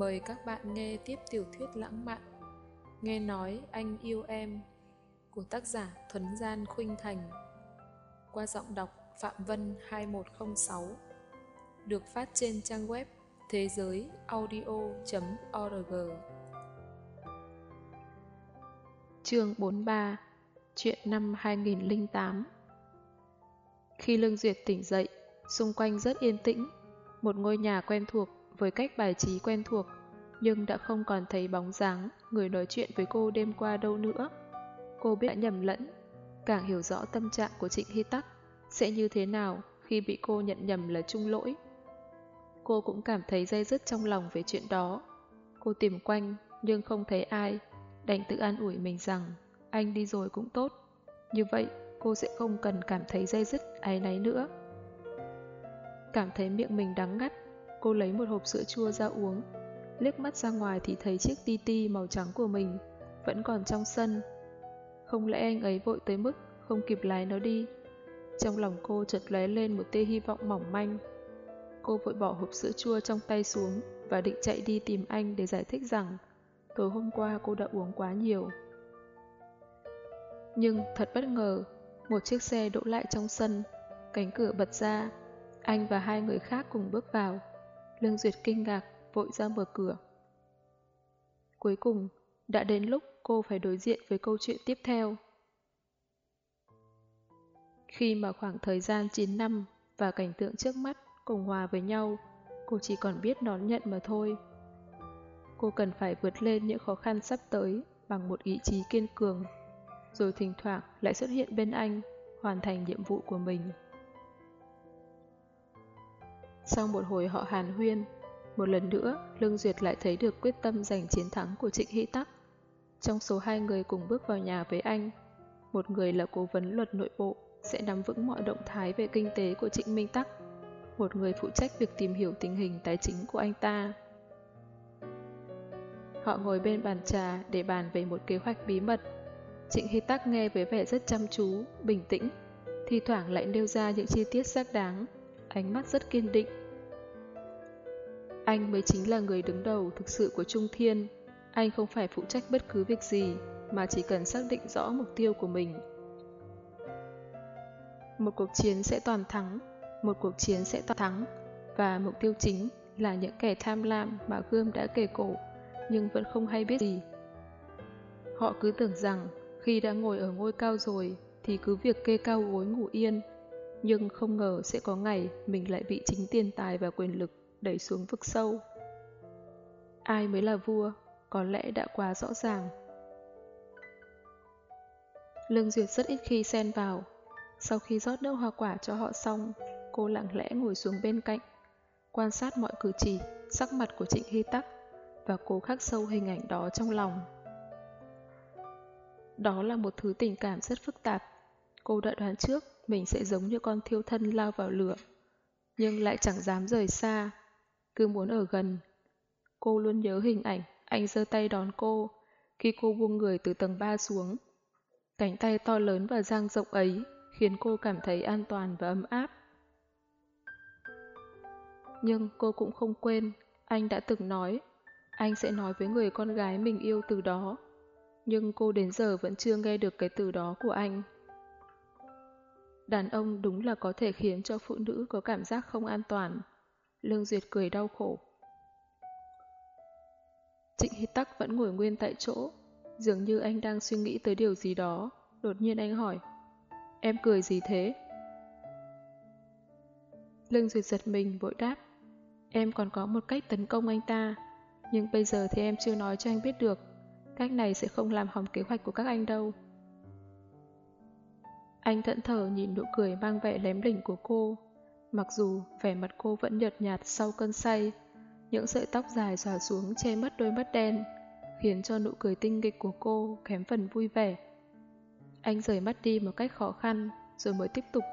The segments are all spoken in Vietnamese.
Mời các bạn nghe tiếp tiểu thuyết lãng mạn. Nghe nói anh yêu em của tác giả Thuấn Gian Khuynh Thành. Qua giọng đọc Phạm Vân 2106 được phát trên trang web thế giới audio.org Chương 43 Chuyện năm 2008 Khi Lương Duyệt tỉnh dậy, xung quanh rất yên tĩnh, một ngôi nhà quen thuộc với cách bài trí quen thuộc, nhưng đã không còn thấy bóng dáng người nói chuyện với cô đêm qua đâu nữa. Cô biết đã nhầm lẫn, càng hiểu rõ tâm trạng của Trịnh Hy Tắc sẽ như thế nào khi bị cô nhận nhầm là chung lỗi. Cô cũng cảm thấy dây dứt trong lòng về chuyện đó. Cô tìm quanh nhưng không thấy ai, đành tự an ủi mình rằng anh đi rồi cũng tốt. Như vậy cô sẽ không cần cảm thấy dây dứt áy náy nữa. Cảm thấy miệng mình đắng ngắt, Cô lấy một hộp sữa chua ra uống. Liếc mắt ra ngoài thì thấy chiếc ti ti màu trắng của mình vẫn còn trong sân. Không lẽ anh ấy vội tới mức không kịp lái nó đi? Trong lòng cô chợt lóe lên một tia hy vọng mỏng manh. Cô vội bỏ hộp sữa chua trong tay xuống và định chạy đi tìm anh để giải thích rằng tối hôm qua cô đã uống quá nhiều. Nhưng thật bất ngờ, một chiếc xe đỗ lại trong sân, cánh cửa bật ra, anh và hai người khác cùng bước vào. Lương Duyệt kinh ngạc, vội ra mở cửa. Cuối cùng, đã đến lúc cô phải đối diện với câu chuyện tiếp theo. Khi mà khoảng thời gian 9 năm và cảnh tượng trước mắt cùng hòa với nhau, cô chỉ còn biết đón nhận mà thôi. Cô cần phải vượt lên những khó khăn sắp tới bằng một ý chí kiên cường, rồi thỉnh thoảng lại xuất hiện bên anh, hoàn thành nhiệm vụ của mình. Sau một hồi họ hàn huyên, một lần nữa Lương Duyệt lại thấy được quyết tâm giành chiến thắng của Trịnh hy Tắc. Trong số hai người cùng bước vào nhà với anh, một người là cố vấn luật nội bộ sẽ nắm vững mọi động thái về kinh tế của Trịnh Minh Tắc, một người phụ trách việc tìm hiểu tình hình tài chính của anh ta. Họ ngồi bên bàn trà để bàn về một kế hoạch bí mật. Trịnh Hy Tắc nghe với vẻ rất chăm chú, bình tĩnh, thi thoảng lại nêu ra những chi tiết xác đáng, ánh mắt rất kiên định. Anh mới chính là người đứng đầu thực sự của Trung Thiên. Anh không phải phụ trách bất cứ việc gì, mà chỉ cần xác định rõ mục tiêu của mình. Một cuộc chiến sẽ toàn thắng, một cuộc chiến sẽ toàn thắng, và mục tiêu chính là những kẻ tham lam mà Gươm đã kể cổ, nhưng vẫn không hay biết gì. Họ cứ tưởng rằng khi đã ngồi ở ngôi cao rồi thì cứ việc kê cao gối ngủ yên, nhưng không ngờ sẽ có ngày mình lại bị chính tiền tài và quyền lực đẩy xuống vực sâu. Ai mới là vua, có lẽ đã quá rõ ràng. Lương Duyệt rất ít khi xen vào. Sau khi rót nước hoa quả cho họ xong, cô lặng lẽ ngồi xuống bên cạnh, quan sát mọi cử chỉ, sắc mặt của Trịnh Hy Tắc và cố khắc sâu hình ảnh đó trong lòng. Đó là một thứ tình cảm rất phức tạp. Cô đã đoán trước mình sẽ giống như con thiêu thân lao vào lửa, nhưng lại chẳng dám rời xa cứ muốn ở gần. Cô luôn nhớ hình ảnh anh giơ tay đón cô khi cô buông người từ tầng 3 xuống. Cánh tay to lớn và dang rộng ấy khiến cô cảm thấy an toàn và ấm áp. Nhưng cô cũng không quên, anh đã từng nói, anh sẽ nói với người con gái mình yêu từ đó. Nhưng cô đến giờ vẫn chưa nghe được cái từ đó của anh. Đàn ông đúng là có thể khiến cho phụ nữ có cảm giác không an toàn. Lương Duyệt cười đau khổ. Trịnh Hy Tắc vẫn ngồi nguyên tại chỗ, dường như anh đang suy nghĩ tới điều gì đó. Đột nhiên anh hỏi, em cười gì thế? Lương Duyệt giật mình vội đáp, em còn có một cách tấn công anh ta, nhưng bây giờ thì em chưa nói cho anh biết được. Cách này sẽ không làm hỏng kế hoạch của các anh đâu. Anh thẫn thờ nhìn nụ cười mang vẻ lém lỉnh của cô, Mặc dù vẻ mặt cô vẫn nhợt nhạt sau cơn say, những sợi tóc dài xòa xuống che mất đôi mắt đen, khiến cho nụ cười tinh nghịch của cô kém phần vui vẻ. Anh rời mắt đi một cách khó khăn, rồi mới tiếp tục.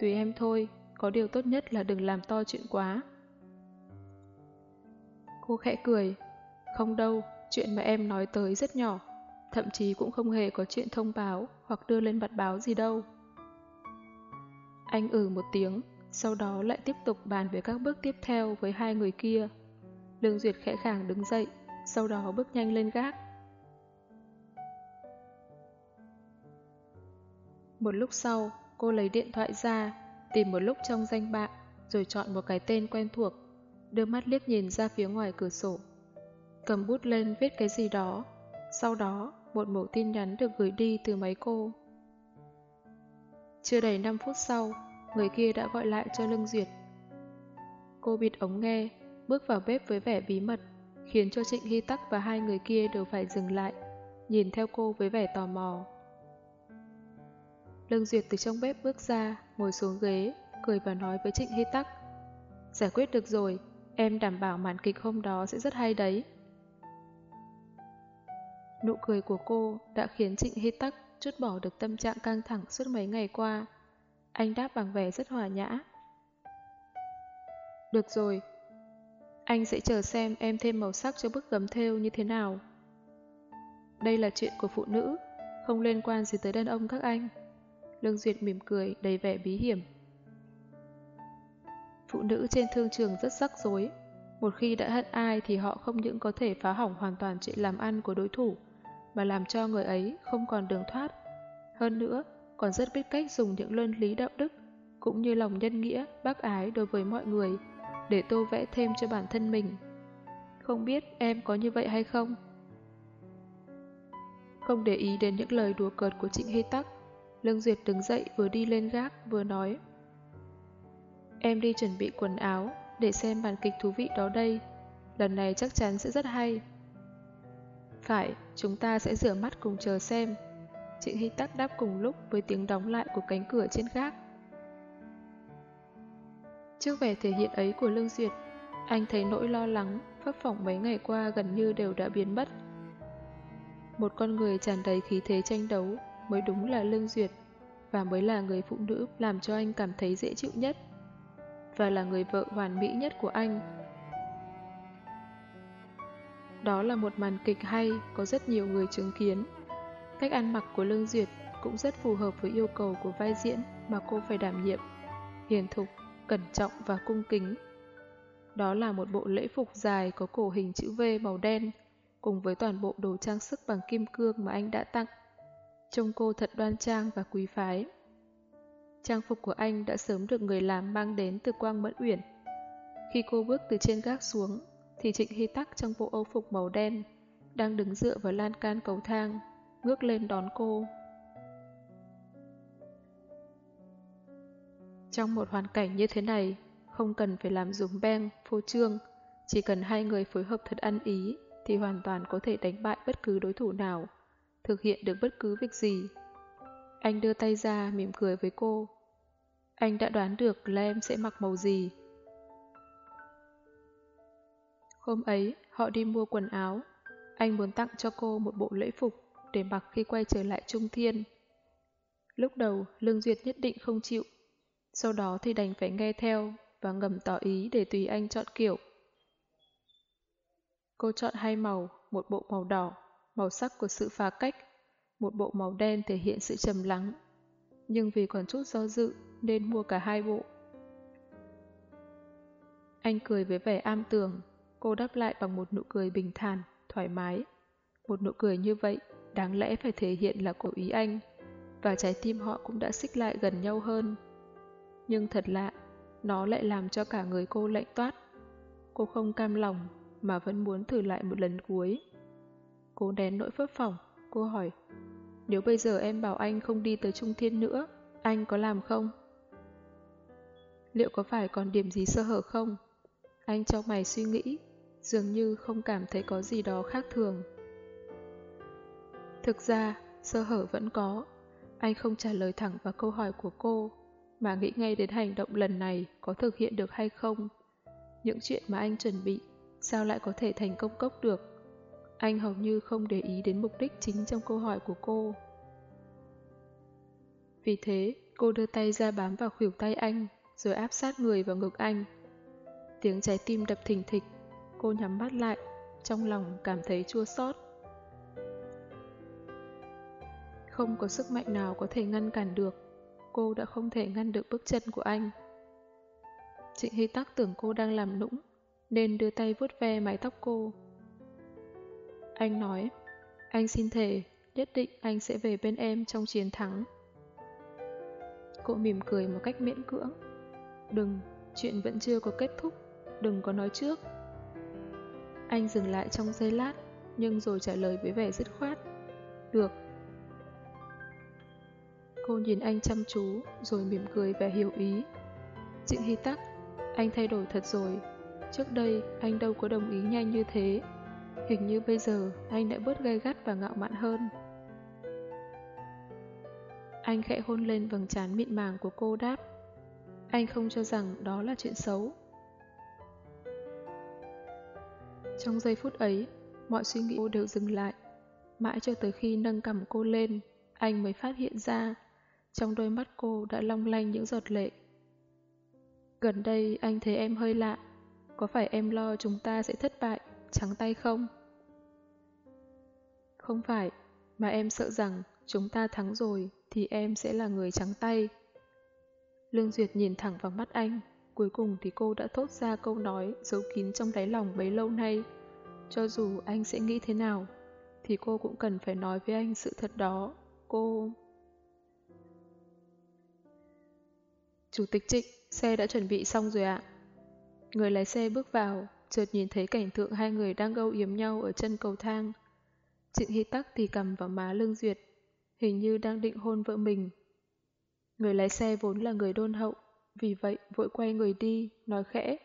Tùy em thôi, có điều tốt nhất là đừng làm to chuyện quá. Cô khẽ cười. Không đâu, chuyện mà em nói tới rất nhỏ, thậm chí cũng không hề có chuyện thông báo hoặc đưa lên mặt báo gì đâu. Anh ừ một tiếng, sau đó lại tiếp tục bàn về các bước tiếp theo với hai người kia. Lương Duyệt khẽ khàng đứng dậy, sau đó bước nhanh lên gác. Một lúc sau, cô lấy điện thoại ra, tìm một lúc trong danh bạ, rồi chọn một cái tên quen thuộc, đưa mắt liếc nhìn ra phía ngoài cửa sổ. Cầm bút lên viết cái gì đó, sau đó một mẫu tin nhắn được gửi đi từ máy cô. Chưa đầy 5 phút sau, người kia đã gọi lại cho Lương Duyệt. Cô bịt ống nghe, bước vào bếp với vẻ bí mật, khiến cho Trịnh Hy Tắc và hai người kia đều phải dừng lại, nhìn theo cô với vẻ tò mò. Lương Duyệt từ trong bếp bước ra, ngồi xuống ghế, cười và nói với Trịnh Hy Tắc. Giải quyết được rồi, em đảm bảo màn kịch hôm đó sẽ rất hay đấy. Nụ cười của cô đã khiến Trịnh Hy Tắc chút bỏ được tâm trạng căng thẳng suốt mấy ngày qua. Anh đáp bằng vẻ rất hòa nhã. Được rồi, anh sẽ chờ xem em thêm màu sắc cho bức gấm thêu như thế nào. Đây là chuyện của phụ nữ, không liên quan gì tới đàn ông các anh. Lương Duyệt mỉm cười đầy vẻ bí hiểm. Phụ nữ trên thương trường rất rắc rối. Một khi đã hận ai thì họ không những có thể phá hỏng hoàn toàn chuyện làm ăn của đối thủ, mà làm cho người ấy không còn đường thoát. Hơn nữa, còn rất biết cách dùng những luân lý đạo đức, cũng như lòng nhân nghĩa, bác ái đối với mọi người, để tô vẽ thêm cho bản thân mình. Không biết em có như vậy hay không? Không để ý đến những lời đùa cợt của Trịnh Hy Tắc, Lương Duyệt đứng dậy vừa đi lên gác vừa nói Em đi chuẩn bị quần áo để xem màn kịch thú vị đó đây. Lần này chắc chắn sẽ rất hay. Phải, chúng ta sẽ rửa mắt cùng chờ xem. Trịnh Hy Tắc đáp cùng lúc với tiếng đóng lại của cánh cửa trên gác. Trước vẻ thể hiện ấy của Lương Duyệt, anh thấy nỗi lo lắng, phấp phỏng mấy ngày qua gần như đều đã biến mất. Một con người tràn đầy khí thế tranh đấu mới đúng là Lương Duyệt và mới là người phụ nữ làm cho anh cảm thấy dễ chịu nhất và là người vợ hoàn mỹ nhất của anh. Đó là một màn kịch hay, có rất nhiều người chứng kiến. Cách ăn mặc của Lương Duyệt cũng rất phù hợp với yêu cầu của vai diễn mà cô phải đảm nhiệm. Hiền thục, cẩn trọng và cung kính. Đó là một bộ lễ phục dài có cổ hình chữ V màu đen, cùng với toàn bộ đồ trang sức bằng kim cương mà anh đã tặng. Trông cô thật đoan trang và quý phái. Trang phục của anh đã sớm được người làm mang đến từ Quang Mẫn Uyển. Khi cô bước từ trên gác xuống, thì Trịnh Hy Tắc trong bộ âu phục màu đen đang đứng dựa vào lan can cầu thang, ngước lên đón cô. Trong một hoàn cảnh như thế này, không cần phải làm dùng beng, phô trương, chỉ cần hai người phối hợp thật ăn ý thì hoàn toàn có thể đánh bại bất cứ đối thủ nào, thực hiện được bất cứ việc gì. Anh đưa tay ra mỉm cười với cô. Anh đã đoán được là em sẽ mặc màu gì. Hôm ấy, họ đi mua quần áo. Anh muốn tặng cho cô một bộ lễ phục để mặc khi quay trở lại Trung Thiên. Lúc đầu, Lương Duyệt nhất định không chịu. Sau đó thì đành phải nghe theo và ngầm tỏ ý để tùy anh chọn kiểu. Cô chọn hai màu, một bộ màu đỏ, màu sắc của sự phá cách, một bộ màu đen thể hiện sự trầm lắng. Nhưng vì còn chút do dự nên mua cả hai bộ. Anh cười với vẻ am tường, cô đáp lại bằng một nụ cười bình thản, thoải mái. Một nụ cười như vậy đáng lẽ phải thể hiện là cố ý anh, và trái tim họ cũng đã xích lại gần nhau hơn. Nhưng thật lạ, nó lại làm cho cả người cô lạnh toát. Cô không cam lòng, mà vẫn muốn thử lại một lần cuối. Cô nén nỗi phớp phỏng, cô hỏi, nếu bây giờ em bảo anh không đi tới Trung Thiên nữa, anh có làm không? Liệu có phải còn điểm gì sơ hở không? Anh trong mày suy nghĩ, dường như không cảm thấy có gì đó khác thường. Thực ra, sơ hở vẫn có. Anh không trả lời thẳng vào câu hỏi của cô, mà nghĩ ngay đến hành động lần này có thực hiện được hay không. Những chuyện mà anh chuẩn bị, sao lại có thể thành công cốc được? Anh hầu như không để ý đến mục đích chính trong câu hỏi của cô. Vì thế, cô đưa tay ra bám vào khuỷu tay anh, rồi áp sát người vào ngực anh. Tiếng trái tim đập thình thịch, cô nhắm mắt lại, trong lòng cảm thấy chua xót. Không có sức mạnh nào có thể ngăn cản được, cô đã không thể ngăn được bước chân của anh. Trịnh Hy Tắc tưởng cô đang làm nũng, nên đưa tay vuốt ve mái tóc cô. Anh nói, anh xin thề, nhất định anh sẽ về bên em trong chiến thắng. Cô mỉm cười một cách miễn cưỡng. Đừng, chuyện vẫn chưa có kết thúc, đừng có nói trước. Anh dừng lại trong giây lát, nhưng rồi trả lời với vẻ dứt khoát. Được. Cô nhìn anh chăm chú, rồi mỉm cười và hiểu ý. Trịnh Hy Tắc, anh thay đổi thật rồi. Trước đây, anh đâu có đồng ý nhanh như thế. Hình như bây giờ, anh đã bớt gay gắt và ngạo mạn hơn. Anh khẽ hôn lên vầng trán mịn màng của cô đáp. Anh không cho rằng đó là chuyện xấu. Trong giây phút ấy, mọi suy nghĩ cô đều dừng lại. Mãi cho tới khi nâng cầm cô lên, anh mới phát hiện ra, trong đôi mắt cô đã long lanh những giọt lệ. Gần đây anh thấy em hơi lạ, có phải em lo chúng ta sẽ thất bại, trắng tay không? Không phải, mà em sợ rằng chúng ta thắng rồi thì em sẽ là người trắng tay. Lương Duyệt nhìn thẳng vào mắt anh, cuối cùng thì cô đã thốt ra câu nói giấu kín trong đáy lòng bấy lâu nay. Cho dù anh sẽ nghĩ thế nào, thì cô cũng cần phải nói với anh sự thật đó. Cô... Chủ tịch Trịnh, xe đã chuẩn bị xong rồi ạ. Người lái xe bước vào, chợt nhìn thấy cảnh tượng hai người đang gâu yếm nhau ở chân cầu thang. Trịnh Hy Tắc thì cầm vào má Lương Duyệt, hình như đang định hôn vợ mình. Người lái xe vốn là người đôn hậu, vì vậy vội quay người đi, nói khẽ.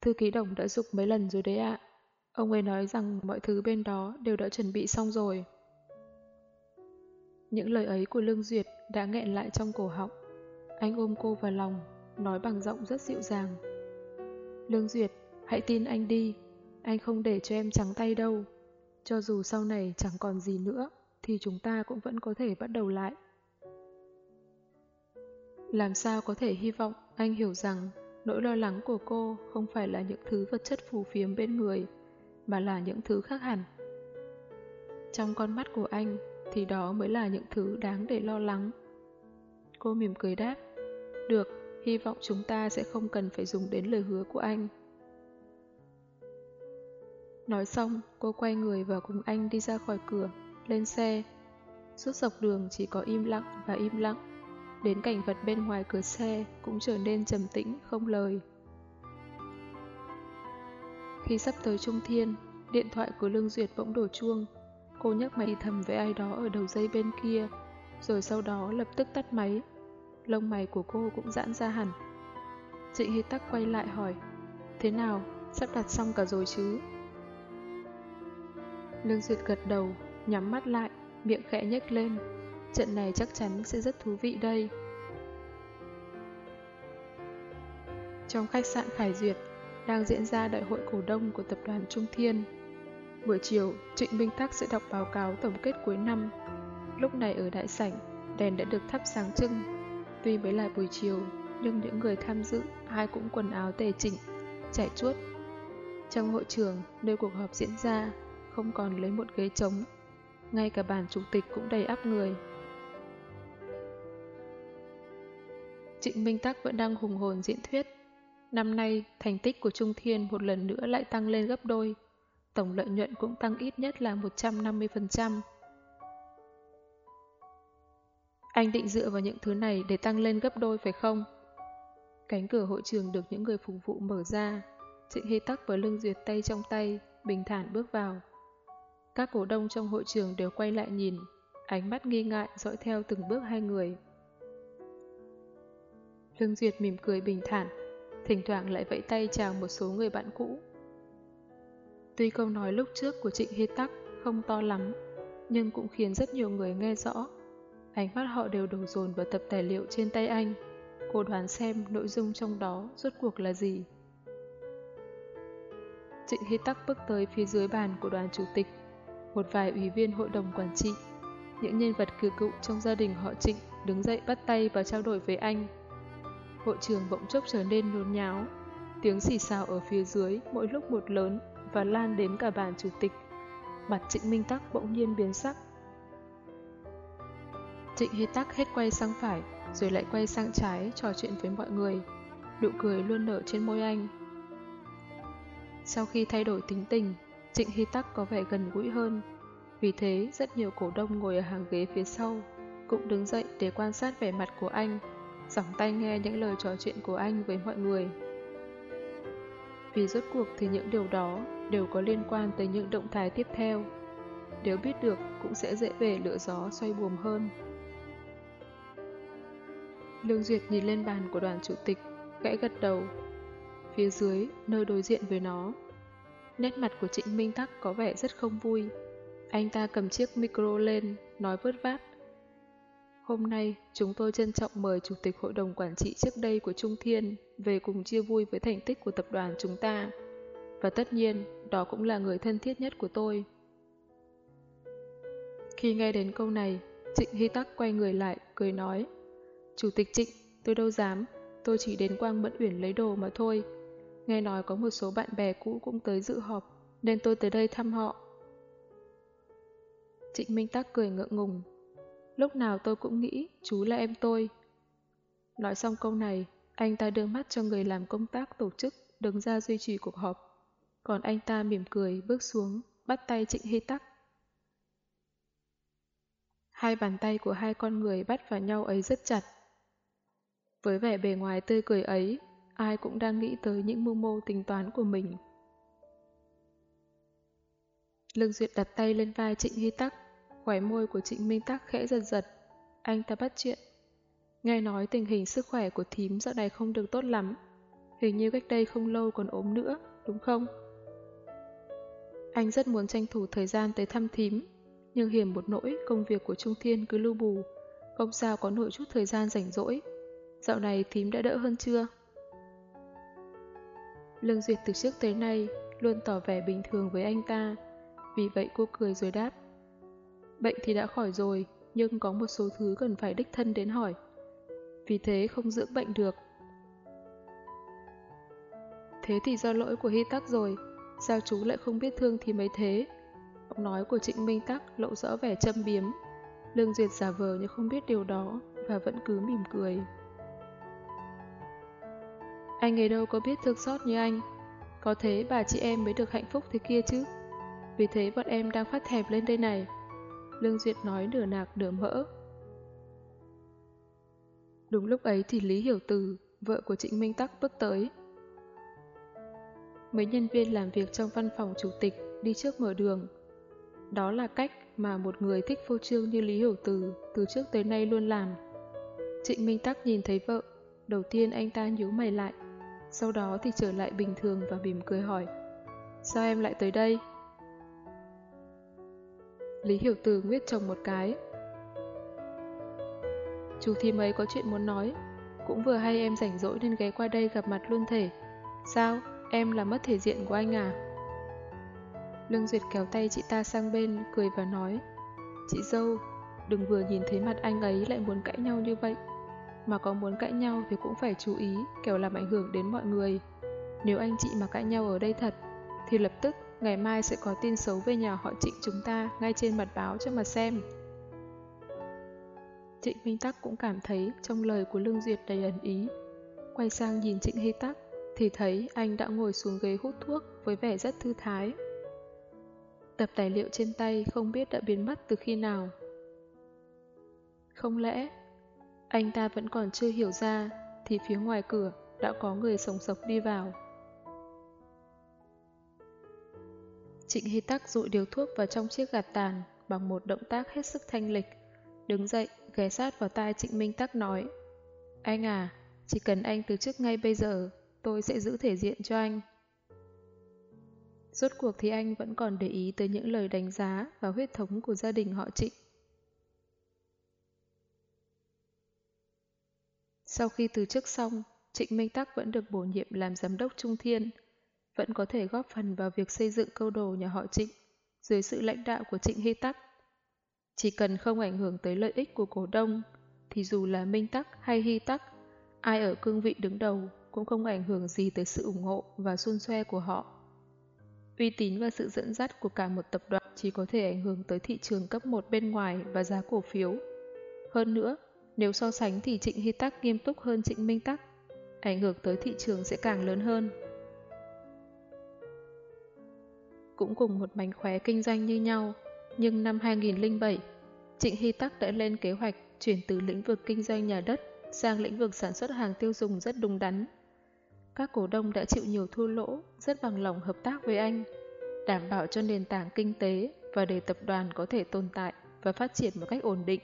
Thư ký đồng đã dục mấy lần rồi đấy ạ. Ông ấy nói rằng mọi thứ bên đó đều đã chuẩn bị xong rồi. Những lời ấy của Lương Duyệt đã nghẹn lại trong cổ họng. Anh ôm cô vào lòng, nói bằng giọng rất dịu dàng. Lương Duyệt, hãy tin anh đi, anh không để cho em trắng tay đâu. Cho dù sau này chẳng còn gì nữa, thì chúng ta cũng vẫn có thể bắt đầu lại. Làm sao có thể hy vọng anh hiểu rằng nỗi lo lắng của cô không phải là những thứ vật chất phù phiếm bên người, mà là những thứ khác hẳn. Trong con mắt của anh thì đó mới là những thứ đáng để lo lắng. Cô mỉm cười đáp, được, hy vọng chúng ta sẽ không cần phải dùng đến lời hứa của anh. Nói xong, cô quay người và cùng anh đi ra khỏi cửa, lên xe. Suốt dọc đường chỉ có im lặng và im lặng. Đến cảnh vật bên ngoài cửa xe cũng trở nên trầm tĩnh, không lời. Khi sắp tới Trung Thiên, điện thoại của Lương Duyệt bỗng đổ chuông. Cô nhấc máy thầm với ai đó ở đầu dây bên kia, rồi sau đó lập tức tắt máy. Lông mày của cô cũng giãn ra hẳn. Trịnh Hy Tắc quay lại hỏi, thế nào, sắp đặt xong cả rồi chứ? Lương Duyệt gật đầu, nhắm mắt lại, miệng khẽ nhếch lên. Trận này chắc chắn sẽ rất thú vị đây. Trong khách sạn Khải Duyệt, đang diễn ra đại hội cổ đông của tập đoàn Trung Thiên. Buổi chiều, Trịnh Minh Tắc sẽ đọc báo cáo tổng kết cuối năm. Lúc này ở đại sảnh, đèn đã được thắp sáng trưng. Tuy mới là buổi chiều, nhưng những người tham dự ai cũng quần áo tề chỉnh, chảy chuốt. Trong hội trường, nơi cuộc họp diễn ra, không còn lấy một ghế trống. Ngay cả bàn chủ tịch cũng đầy áp người. Trịnh Minh Tắc vẫn đang hùng hồn diễn thuyết. Năm nay, thành tích của Trung Thiên một lần nữa lại tăng lên gấp đôi. Tổng lợi nhuận cũng tăng ít nhất là 150%. Anh định dựa vào những thứ này để tăng lên gấp đôi phải không? Cánh cửa hội trường được những người phục vụ mở ra. Trịnh Hy Tắc với lưng duyệt tay trong tay, bình thản bước vào. Các cổ đông trong hội trường đều quay lại nhìn, ánh mắt nghi ngại dõi theo từng bước hai người. Lương Duyệt mỉm cười bình thản, thỉnh thoảng lại vẫy tay chào một số người bạn cũ. Tuy câu nói lúc trước của Trịnh Hy Tắc không to lắm, nhưng cũng khiến rất nhiều người nghe rõ. Ánh mắt họ đều đổ dồn vào tập tài liệu trên tay anh. Cô đoán xem nội dung trong đó rốt cuộc là gì. Trịnh Hy Tắc bước tới phía dưới bàn của đoàn chủ tịch, một vài ủy viên hội đồng quản trị, những nhân vật cử cựu trong gia đình họ Trịnh đứng dậy bắt tay và trao đổi với anh. Hội trường bỗng chốc trở nên nôn nháo, tiếng xì xào ở phía dưới mỗi lúc một lớn và lan đến cả bàn chủ tịch. Mặt Trịnh Minh Tắc bỗng nhiên biến sắc. Trịnh Hy Tắc hết quay sang phải, rồi lại quay sang trái trò chuyện với mọi người. Nụ cười luôn nở trên môi anh. Sau khi thay đổi tính tình, Trịnh Hy Tắc có vẻ gần gũi hơn. Vì thế, rất nhiều cổ đông ngồi ở hàng ghế phía sau cũng đứng dậy để quan sát vẻ mặt của anh, giỏng tay nghe những lời trò chuyện của anh với mọi người. Vì rốt cuộc thì những điều đó đều có liên quan tới những động thái tiếp theo. Nếu biết được cũng sẽ dễ về lựa gió xoay buồm hơn. Lương Duyệt nhìn lên bàn của đoàn chủ tịch, gãy gật đầu. Phía dưới, nơi đối diện với nó, nét mặt của Trịnh Minh Tắc có vẻ rất không vui. Anh ta cầm chiếc micro lên, nói vớt vát. Hôm nay, chúng tôi trân trọng mời Chủ tịch Hội đồng Quản trị trước đây của Trung Thiên về cùng chia vui với thành tích của tập đoàn chúng ta. Và tất nhiên, đó cũng là người thân thiết nhất của tôi. Khi nghe đến câu này, Trịnh Hy Tắc quay người lại, cười nói. Chủ tịch Trịnh, tôi đâu dám, tôi chỉ đến Quang Mẫn Uyển lấy đồ mà thôi. Nghe nói có một số bạn bè cũ cũng tới dự họp, nên tôi tới đây thăm họ. Trịnh Minh Tắc cười ngượng ngùng. Lúc nào tôi cũng nghĩ chú là em tôi. Nói xong câu này, anh ta đưa mắt cho người làm công tác tổ chức đứng ra duy trì cuộc họp. Còn anh ta mỉm cười bước xuống, bắt tay Trịnh Hy Tắc. Hai bàn tay của hai con người bắt vào nhau ấy rất chặt. Với vẻ bề ngoài tươi cười ấy, ai cũng đang nghĩ tới những mưu mô tính toán của mình. Lương Duyệt đặt tay lên vai Trịnh Hy Tắc, khóe môi của Trịnh Minh Tắc khẽ giật giật. Anh ta bắt chuyện. Nghe nói tình hình sức khỏe của thím dạo này không được tốt lắm. Hình như cách đây không lâu còn ốm nữa, đúng không? Anh rất muốn tranh thủ thời gian tới thăm thím, nhưng hiểm một nỗi công việc của Trung Thiên cứ lưu bù, không sao có nổi chút thời gian rảnh rỗi. Dạo này thím đã đỡ hơn chưa? Lương Duyệt từ trước tới nay luôn tỏ vẻ bình thường với anh ta, vì vậy cô cười rồi đáp. Bệnh thì đã khỏi rồi, nhưng có một số thứ cần phải đích thân đến hỏi. Vì thế không dưỡng bệnh được. Thế thì do lỗi của Hy Tắc rồi, sao chú lại không biết thương thì mấy thế? Giọng nói của Trịnh Minh Tắc lộ rõ vẻ châm biếm. Lương Duyệt giả vờ như không biết điều đó và vẫn cứ mỉm cười. Anh ấy đâu có biết thương xót như anh. Có thế bà chị em mới được hạnh phúc thế kia chứ. Vì thế bọn em đang phát thèm lên đây này. Lương Duyệt nói nửa nạc nửa mỡ. Đúng lúc ấy thì Lý Hiểu Từ, vợ của Trịnh Minh Tắc bước tới. Mấy nhân viên làm việc trong văn phòng chủ tịch đi trước mở đường. Đó là cách mà một người thích phô trương như Lý Hiểu Từ từ trước tới nay luôn làm. Trịnh Minh Tắc nhìn thấy vợ, đầu tiên anh ta nhíu mày lại, sau đó thì trở lại bình thường và mỉm cười hỏi. Sao em lại tới đây? Lý Hiểu Từ nguyết chồng một cái. Chú thím ấy có chuyện muốn nói, cũng vừa hay em rảnh rỗi nên ghé qua đây gặp mặt luôn thể. Sao? Em là mất thể diện của anh à? Lương Duyệt kéo tay chị ta sang bên, cười và nói Chị dâu, đừng vừa nhìn thấy mặt anh ấy lại muốn cãi nhau như vậy. Mà có muốn cãi nhau thì cũng phải chú ý, kẻo làm ảnh hưởng đến mọi người. Nếu anh chị mà cãi nhau ở đây thật, thì lập tức ngày mai sẽ có tin xấu về nhà họ trịnh chúng ta ngay trên mặt báo cho mà xem. Trịnh Minh Tắc cũng cảm thấy trong lời của Lương Duyệt đầy ẩn ý. Quay sang nhìn Trịnh Hy Tắc thì thấy anh đã ngồi xuống ghế hút thuốc với vẻ rất thư thái. Tập tài liệu trên tay không biết đã biến mất từ khi nào. Không lẽ anh ta vẫn còn chưa hiểu ra thì phía ngoài cửa đã có người sống sộc đi vào. Trịnh Hy Tắc rụi điều thuốc vào trong chiếc gạt tàn bằng một động tác hết sức thanh lịch. Đứng dậy, ghé sát vào tai Trịnh Minh Tắc nói Anh à, chỉ cần anh từ chức ngay bây giờ, tôi sẽ giữ thể diện cho anh. Rốt cuộc thì anh vẫn còn để ý tới những lời đánh giá và huyết thống của gia đình họ Trịnh. Sau khi từ chức xong, Trịnh Minh Tắc vẫn được bổ nhiệm làm giám đốc Trung Thiên, vẫn có thể góp phần vào việc xây dựng câu đồ nhà họ Trịnh dưới sự lãnh đạo của Trịnh Hy Tắc. Chỉ cần không ảnh hưởng tới lợi ích của cổ đông, thì dù là Minh Tắc hay Hy Tắc, ai ở cương vị đứng đầu cũng không ảnh hưởng gì tới sự ủng hộ và xun xoe của họ. Uy tín và sự dẫn dắt của cả một tập đoàn chỉ có thể ảnh hưởng tới thị trường cấp 1 bên ngoài và giá cổ phiếu. Hơn nữa, nếu so sánh thì Trịnh Hy Tắc nghiêm túc hơn Trịnh Minh Tắc, ảnh hưởng tới thị trường sẽ càng lớn hơn. cũng cùng một mảnh khóe kinh doanh như nhau. Nhưng năm 2007, Trịnh Hy Tắc đã lên kế hoạch chuyển từ lĩnh vực kinh doanh nhà đất sang lĩnh vực sản xuất hàng tiêu dùng rất đúng đắn. Các cổ đông đã chịu nhiều thua lỗ, rất bằng lòng hợp tác với anh, đảm bảo cho nền tảng kinh tế và để tập đoàn có thể tồn tại và phát triển một cách ổn định.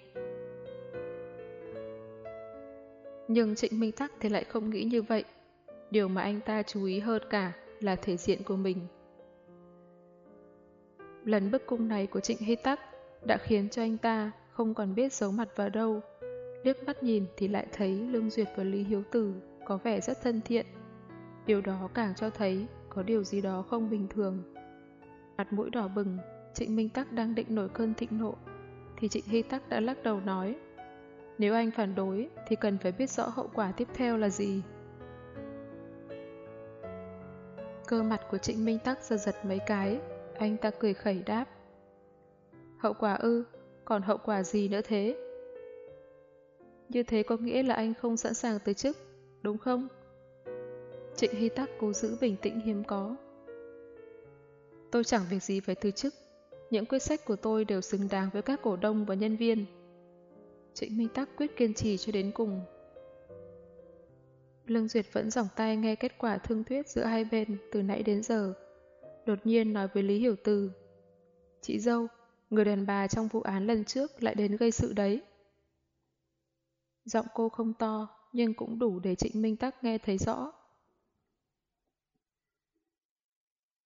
Nhưng Trịnh Minh Tắc thì lại không nghĩ như vậy. Điều mà anh ta chú ý hơn cả là thể diện của mình. Lần bức cung này của Trịnh Hy Tắc đã khiến cho anh ta không còn biết giấu mặt vào đâu. Liếc mắt nhìn thì lại thấy Lương Duyệt và Lý Hiếu Tử có vẻ rất thân thiện. Điều đó càng cho thấy có điều gì đó không bình thường. Mặt mũi đỏ bừng, Trịnh Minh Tắc đang định nổi cơn thịnh nộ, thì Trịnh Hy Tắc đã lắc đầu nói nếu anh phản đối thì cần phải biết rõ hậu quả tiếp theo là gì. Cơ mặt của Trịnh Minh Tắc giật giật mấy cái, anh ta cười khẩy đáp. Hậu quả ư, còn hậu quả gì nữa thế? Như thế có nghĩa là anh không sẵn sàng tới chức, đúng không? Trịnh Hy Tắc cố giữ bình tĩnh hiếm có. Tôi chẳng việc gì phải từ chức. Những quyết sách của tôi đều xứng đáng với các cổ đông và nhân viên. Trịnh Minh Tắc quyết kiên trì cho đến cùng. Lương Duyệt vẫn dòng tay nghe kết quả thương thuyết giữa hai bên từ nãy đến giờ. Đột nhiên nói với Lý Hiểu Từ. Chị dâu, người đàn bà trong vụ án lần trước lại đến gây sự đấy. Giọng cô không to, nhưng cũng đủ để Trịnh Minh Tắc nghe thấy rõ.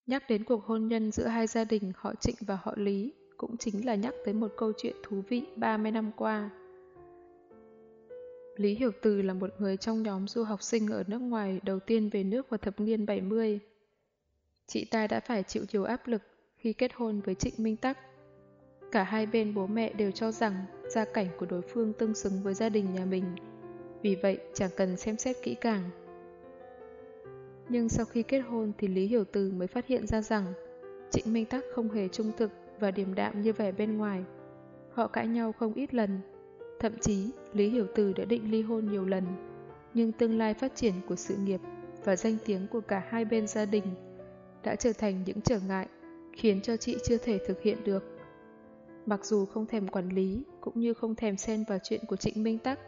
Nhắc đến cuộc hôn nhân giữa hai gia đình họ Trịnh và họ Lý cũng chính là nhắc tới một câu chuyện thú vị 30 năm qua. Lý Hiểu Từ là một người trong nhóm du học sinh ở nước ngoài đầu tiên về nước vào thập niên 70. Chị ta đã phải chịu nhiều áp lực khi kết hôn với Trịnh Minh Tắc. Cả hai bên bố mẹ đều cho rằng gia cảnh của đối phương tương xứng với gia đình nhà mình. Vì vậy chẳng cần xem xét kỹ càng. Nhưng sau khi kết hôn thì Lý Hiểu Từ mới phát hiện ra rằng Trịnh Minh Tắc không hề trung thực và điềm đạm như vẻ bên ngoài. Họ cãi nhau không ít lần. Thậm chí, Lý Hiểu Từ đã định ly hôn nhiều lần. Nhưng tương lai phát triển của sự nghiệp và danh tiếng của cả hai bên gia đình đã trở thành những trở ngại khiến cho chị chưa thể thực hiện được. Mặc dù không thèm quản lý cũng như không thèm xen vào chuyện của Trịnh Minh Tắc,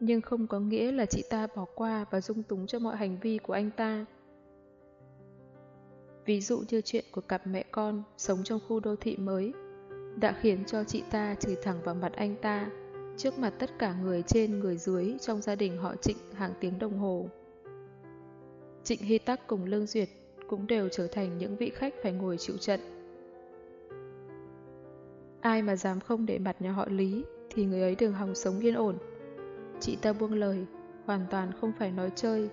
nhưng không có nghĩa là chị ta bỏ qua và dung túng cho mọi hành vi của anh ta. Ví dụ như chuyện của cặp mẹ con sống trong khu đô thị mới đã khiến cho chị ta chửi thẳng vào mặt anh ta trước mặt tất cả người trên người dưới trong gia đình họ Trịnh hàng tiếng đồng hồ. Trịnh Hy Tắc cùng Lương Duyệt cũng đều trở thành những vị khách phải ngồi chịu trận. Ai mà dám không để mặt nhà họ Lý thì người ấy đừng hòng sống yên ổn. Chị ta buông lời, hoàn toàn không phải nói chơi,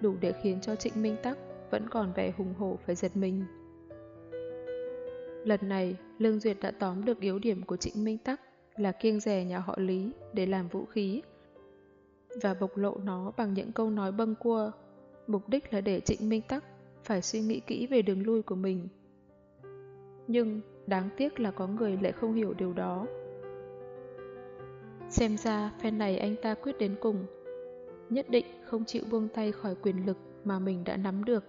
đủ để khiến cho Trịnh Minh Tắc vẫn còn vẻ hùng hổ phải giật mình. Lần này, Lương Duyệt đã tóm được yếu điểm của Trịnh Minh Tắc là kiêng rè nhà họ Lý để làm vũ khí và bộc lộ nó bằng những câu nói bâng cua, mục đích là để Trịnh Minh Tắc phải suy nghĩ kỹ về đường lui của mình. Nhưng đáng tiếc là có người lại không hiểu điều đó. Xem ra phen này anh ta quyết đến cùng, nhất định không chịu buông tay khỏi quyền lực mà mình đã nắm được.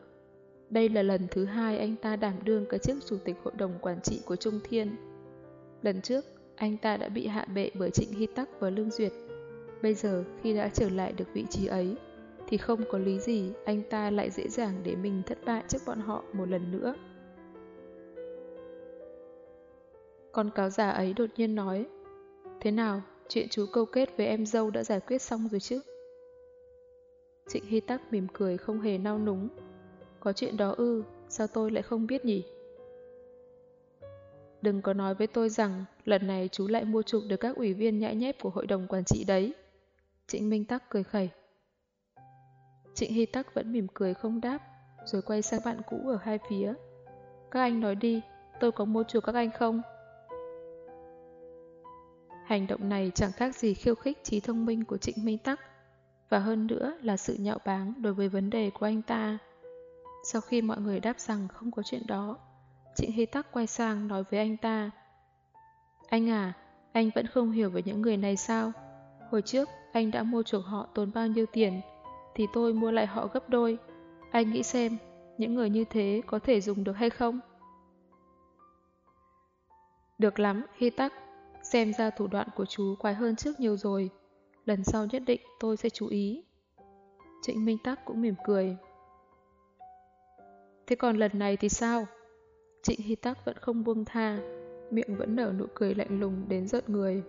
Đây là lần thứ hai anh ta đảm đương cái chức chủ tịch hội đồng quản trị của Trung Thiên. Lần trước, anh ta đã bị hạ bệ bởi Trịnh Hy Tắc và Lương Duyệt. Bây giờ, khi đã trở lại được vị trí ấy, thì không có lý gì anh ta lại dễ dàng để mình thất bại trước bọn họ một lần nữa. Con cáo già ấy đột nhiên nói, Thế nào, chuyện chú câu kết với em dâu đã giải quyết xong rồi chứ? Trịnh Hy Tắc mỉm cười không hề nao núng. Có chuyện đó ư, sao tôi lại không biết nhỉ? Đừng có nói với tôi rằng lần này chú lại mua chuộc được các ủy viên nhãi nhép của hội đồng quản trị đấy. Trịnh Minh Tắc cười khẩy. Trịnh Hy Tắc vẫn mỉm cười không đáp, rồi quay sang bạn cũ ở hai phía. Các anh nói đi, tôi có mua chuộc các anh không? Hành động này chẳng khác gì khiêu khích trí thông minh của Trịnh Minh Tắc, và hơn nữa là sự nhạo báng đối với vấn đề của anh ta. Sau khi mọi người đáp rằng không có chuyện đó, Trịnh Hy Tắc quay sang nói với anh ta. Anh à, anh vẫn không hiểu về những người này sao? Hồi trước, anh đã mua chuộc họ tốn bao nhiêu tiền, thì tôi mua lại họ gấp đôi. Anh nghĩ xem, những người như thế có thể dùng được hay không? Được lắm, Hy Tắc. Xem ra thủ đoạn của chú quái hơn trước nhiều rồi. Lần sau nhất định tôi sẽ chú ý. Trịnh Minh Tắc cũng mỉm cười. Thế còn lần này thì sao? Trịnh Hy Tắc vẫn không buông tha, miệng vẫn nở nụ cười lạnh lùng đến rợn người.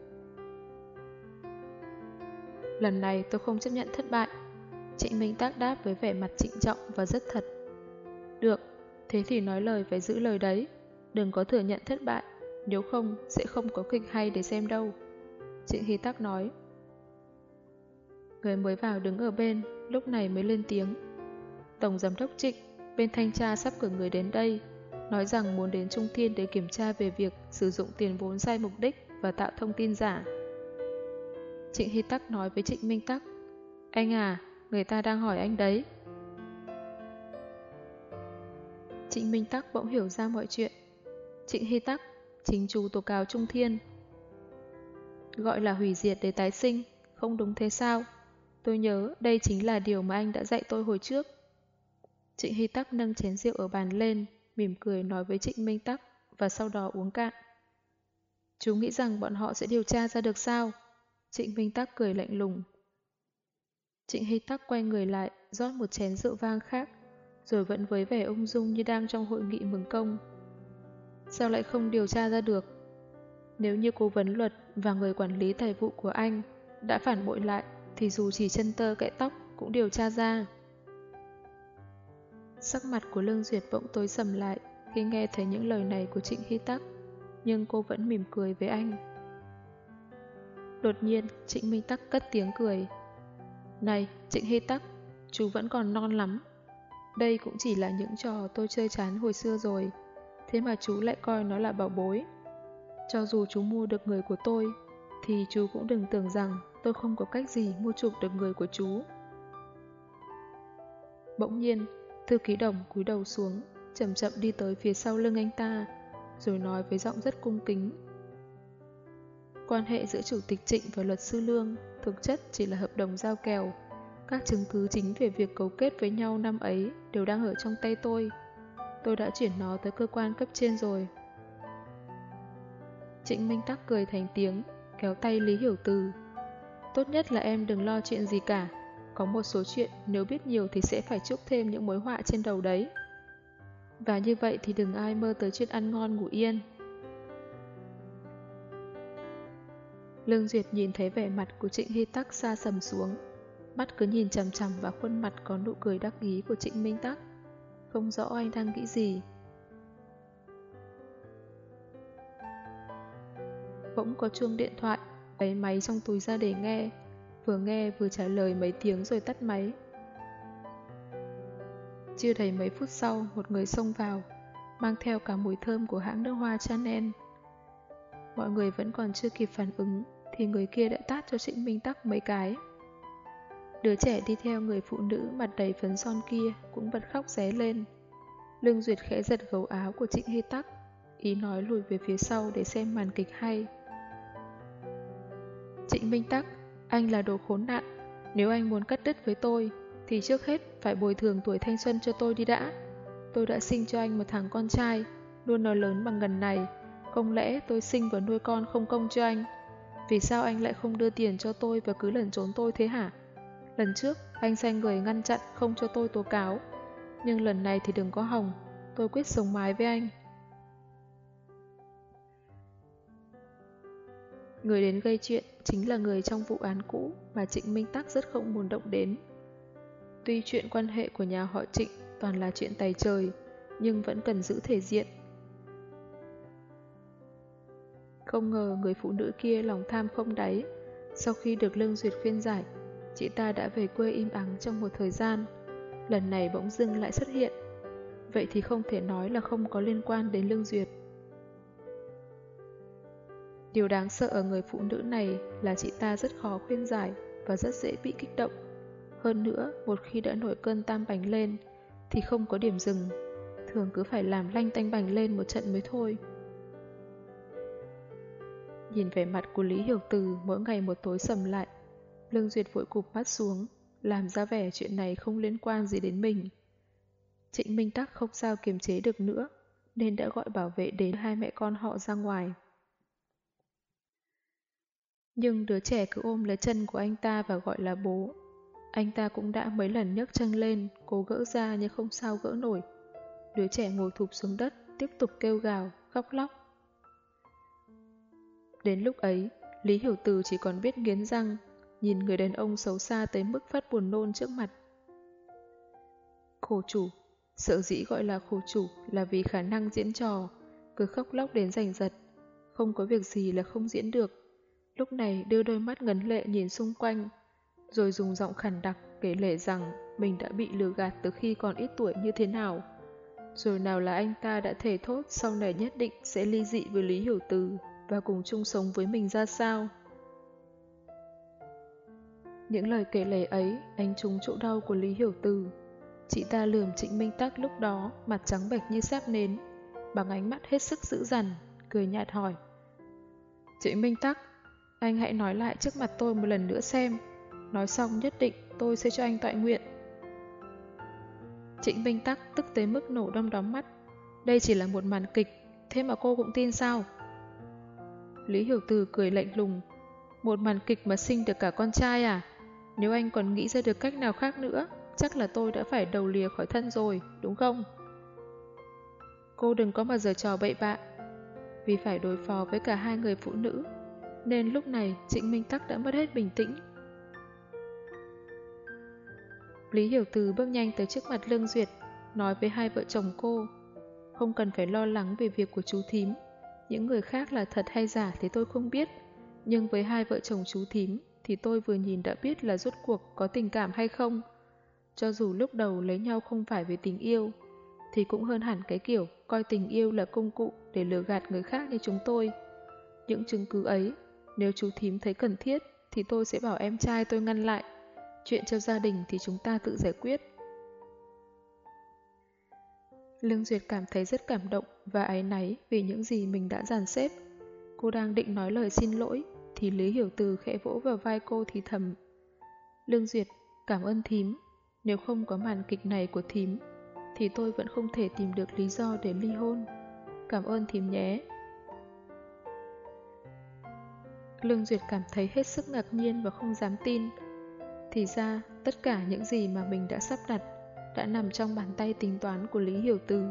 Lần này tôi không chấp nhận thất bại. Trịnh Minh Tắc đáp với vẻ mặt trịnh trọng và rất thật. Được, thế thì nói lời phải giữ lời đấy. Đừng có thừa nhận thất bại, nếu không sẽ không có kịch hay để xem đâu. Trịnh Hy Tắc nói. Người mới vào đứng ở bên, lúc này mới lên tiếng. Tổng giám đốc Trịnh, bên thanh tra sắp cử người đến đây, nói rằng muốn đến Trung Thiên để kiểm tra về việc sử dụng tiền vốn sai mục đích và tạo thông tin giả. Trịnh Hy Tắc nói với Trịnh Minh Tắc, Anh à, người ta đang hỏi anh đấy. Trịnh Minh Tắc bỗng hiểu ra mọi chuyện. Trịnh Hy Tắc, chính chú tố cáo Trung Thiên. Gọi là hủy diệt để tái sinh, không đúng thế sao? Tôi nhớ đây chính là điều mà anh đã dạy tôi hồi trước. Trịnh Hy Tắc nâng chén rượu ở bàn lên, mỉm cười nói với Trịnh Minh Tắc và sau đó uống cạn. Chú nghĩ rằng bọn họ sẽ điều tra ra được sao? Trịnh Minh Tắc cười lạnh lùng. Trịnh Hy Tắc quay người lại, rót một chén rượu vang khác, rồi vẫn với vẻ ung dung như đang trong hội nghị mừng công. Sao lại không điều tra ra được? Nếu như cố vấn luật và người quản lý tài vụ của anh đã phản bội lại, thì dù chỉ chân tơ cậy tóc cũng điều tra ra. Sắc mặt của Lương Duyệt bỗng tối sầm lại khi nghe thấy những lời này của Trịnh Hy Tắc, nhưng cô vẫn mỉm cười với anh. Đột nhiên, Trịnh Minh Tắc cất tiếng cười. Này, Trịnh Hy Tắc, chú vẫn còn non lắm. Đây cũng chỉ là những trò tôi chơi chán hồi xưa rồi, thế mà chú lại coi nó là bảo bối. Cho dù chú mua được người của tôi, thì chú cũng đừng tưởng rằng tôi không có cách gì mua chuộc được người của chú. Bỗng nhiên, thư ký đồng cúi đầu xuống, chậm chậm đi tới phía sau lưng anh ta, rồi nói với giọng rất cung kính. Quan hệ giữa chủ tịch Trịnh và luật sư Lương thực chất chỉ là hợp đồng giao kèo. Các chứng cứ chính về việc cấu kết với nhau năm ấy đều đang ở trong tay tôi. Tôi đã chuyển nó tới cơ quan cấp trên rồi. Trịnh Minh Tắc cười thành tiếng, kéo tay Lý Hiểu Từ. Tốt nhất là em đừng lo chuyện gì cả. Có một số chuyện nếu biết nhiều thì sẽ phải chúc thêm những mối họa trên đầu đấy. Và như vậy thì đừng ai mơ tới chuyện ăn ngon ngủ yên. Lương Duyệt nhìn thấy vẻ mặt của Trịnh Hy Tắc xa sầm xuống. Mắt cứ nhìn chằm chằm vào khuôn mặt có nụ cười đắc ý của Trịnh Minh Tắc. Không rõ anh đang nghĩ gì. Bỗng có chuông điện thoại, lấy máy trong túi ra để nghe. Vừa nghe vừa trả lời mấy tiếng rồi tắt máy. Chưa đầy mấy phút sau, một người xông vào, mang theo cả mùi thơm của hãng nước hoa Chanel. Mọi người vẫn còn chưa kịp phản ứng, thì người kia đã tát cho Trịnh Minh Tắc mấy cái. Đứa trẻ đi theo người phụ nữ mặt đầy phấn son kia cũng bật khóc ré lên. Lương Duyệt khẽ giật gấu áo của Trịnh Hy Tắc, ý nói lùi về phía sau để xem màn kịch hay. Trịnh Minh Tắc, anh là đồ khốn nạn. Nếu anh muốn cắt đứt với tôi, thì trước hết phải bồi thường tuổi thanh xuân cho tôi đi đã. Tôi đã sinh cho anh một thằng con trai, luôn nói lớn bằng gần này. Không lẽ tôi sinh và nuôi con không công cho anh? Vì sao anh lại không đưa tiền cho tôi và cứ lẩn trốn tôi thế hả? Lần trước, anh xanh người ngăn chặn không cho tôi tố cáo. Nhưng lần này thì đừng có hồng. tôi quyết sống mái với anh. Người đến gây chuyện chính là người trong vụ án cũ mà Trịnh Minh Tắc rất không muốn động đến. Tuy chuyện quan hệ của nhà họ Trịnh toàn là chuyện tài trời, nhưng vẫn cần giữ thể diện. Không ngờ người phụ nữ kia lòng tham không đáy. Sau khi được Lương Duyệt khuyên giải, chị ta đã về quê im ắng trong một thời gian. Lần này bỗng dưng lại xuất hiện. Vậy thì không thể nói là không có liên quan đến Lương Duyệt. Điều đáng sợ ở người phụ nữ này là chị ta rất khó khuyên giải và rất dễ bị kích động. Hơn nữa, một khi đã nổi cơn tam bành lên, thì không có điểm dừng. Thường cứ phải làm lanh tanh bành lên một trận mới thôi. Nhìn vẻ mặt của Lý Hiểu Từ mỗi ngày một tối sầm lại, Lương Duyệt vội cụp mắt xuống, làm ra vẻ chuyện này không liên quan gì đến mình. Trịnh Minh Tắc không sao kiềm chế được nữa, nên đã gọi bảo vệ đến hai mẹ con họ ra ngoài. Nhưng đứa trẻ cứ ôm lấy chân của anh ta và gọi là bố. Anh ta cũng đã mấy lần nhấc chân lên, cố gỡ ra nhưng không sao gỡ nổi. Đứa trẻ ngồi thụp xuống đất, tiếp tục kêu gào, khóc lóc. Đến lúc ấy, Lý Hiểu Từ chỉ còn biết nghiến răng, nhìn người đàn ông xấu xa tới mức phát buồn nôn trước mặt. Khổ chủ, sợ dĩ gọi là khổ chủ là vì khả năng diễn trò, cứ khóc lóc đến giành giật, không có việc gì là không diễn được. Lúc này đưa đôi mắt ngấn lệ nhìn xung quanh, rồi dùng giọng khẳng đặc kể lể rằng mình đã bị lừa gạt từ khi còn ít tuổi như thế nào. Rồi nào là anh ta đã thề thốt sau này nhất định sẽ ly dị với Lý Hiểu Từ và cùng chung sống với mình ra sao. Những lời kể lể ấy anh trúng chỗ đau của Lý Hiểu Từ. Chị ta lườm Trịnh Minh Tắc lúc đó mặt trắng bệch như sáp nến, bằng ánh mắt hết sức dữ dằn, cười nhạt hỏi. Trịnh Minh Tắc, anh hãy nói lại trước mặt tôi một lần nữa xem. Nói xong nhất định tôi sẽ cho anh tọa nguyện. Trịnh Minh Tắc tức tới mức nổ đom đóm mắt. Đây chỉ là một màn kịch, thế mà cô cũng tin sao? Lý Hiểu Từ cười lạnh lùng. Một màn kịch mà sinh được cả con trai à? Nếu anh còn nghĩ ra được cách nào khác nữa, chắc là tôi đã phải đầu lìa khỏi thân rồi, đúng không? Cô đừng có mà giờ trò bậy bạ. Vì phải đối phó với cả hai người phụ nữ, nên lúc này Trịnh Minh Tắc đã mất hết bình tĩnh. Lý Hiểu Từ bước nhanh tới trước mặt Lương Duyệt, nói với hai vợ chồng cô, không cần phải lo lắng về việc của chú thím. Những người khác là thật hay giả thì tôi không biết, nhưng với hai vợ chồng chú thím thì tôi vừa nhìn đã biết là rốt cuộc có tình cảm hay không. Cho dù lúc đầu lấy nhau không phải về tình yêu, thì cũng hơn hẳn cái kiểu coi tình yêu là công cụ để lừa gạt người khác như chúng tôi. Những chứng cứ ấy, nếu chú thím thấy cần thiết, thì tôi sẽ bảo em trai tôi ngăn lại. Chuyện cho gia đình thì chúng ta tự giải quyết. Lương Duyệt cảm thấy rất cảm động và áy náy vì những gì mình đã dàn xếp. Cô đang định nói lời xin lỗi, thì Lý Hiểu Từ khẽ vỗ vào vai cô thì thầm. Lương Duyệt, cảm ơn thím. Nếu không có màn kịch này của thím, thì tôi vẫn không thể tìm được lý do để ly hôn. Cảm ơn thím nhé. Lương Duyệt cảm thấy hết sức ngạc nhiên và không dám tin. Thì ra, tất cả những gì mà mình đã sắp đặt đã nằm trong bàn tay tính toán của Lý Hiểu Từ.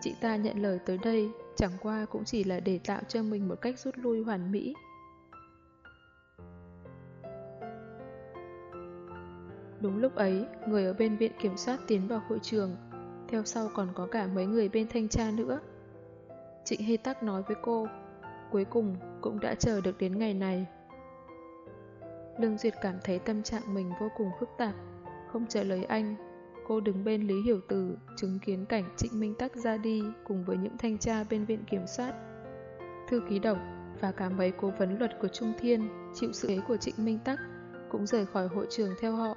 Chị ta nhận lời tới đây chẳng qua cũng chỉ là để tạo cho mình một cách rút lui hoàn mỹ. Đúng lúc ấy, người ở bên viện kiểm soát tiến vào hội trường, theo sau còn có cả mấy người bên thanh tra nữa. Trịnh Hy Tắc nói với cô, cuối cùng cũng đã chờ được đến ngày này. Lương Duyệt cảm thấy tâm trạng mình vô cùng phức tạp, không trả lời anh. Cô đứng bên Lý Hiểu Từ, chứng kiến cảnh Trịnh Minh Tắc ra đi cùng với những thanh tra bên viện kiểm soát. Thư ký độc và cả mấy cố vấn luật của Trung Thiên chịu sự ấy của Trịnh Minh Tắc cũng rời khỏi hội trường theo họ.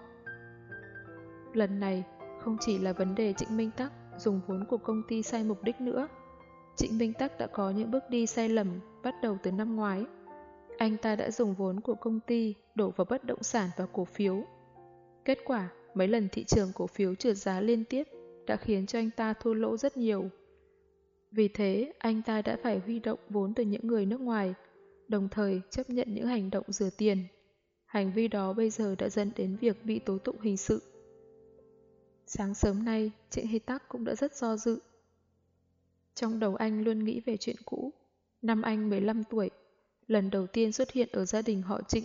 Lần này, không chỉ là vấn đề Trịnh Minh Tắc dùng vốn của công ty sai mục đích nữa. Trịnh Minh Tắc đã có những bước đi sai lầm bắt đầu từ năm ngoái. Anh ta đã dùng vốn của công ty đổ vào bất động sản và cổ phiếu. Kết quả, mấy lần thị trường cổ phiếu trượt giá liên tiếp đã khiến cho anh ta thua lỗ rất nhiều. Vì thế, anh ta đã phải huy động vốn từ những người nước ngoài, đồng thời chấp nhận những hành động rửa tiền. Hành vi đó bây giờ đã dẫn đến việc bị tố tụng hình sự. Sáng sớm nay, Trịnh Hy Tắc cũng đã rất do dự. Trong đầu anh luôn nghĩ về chuyện cũ. Năm anh 15 tuổi, lần đầu tiên xuất hiện ở gia đình họ Trịnh.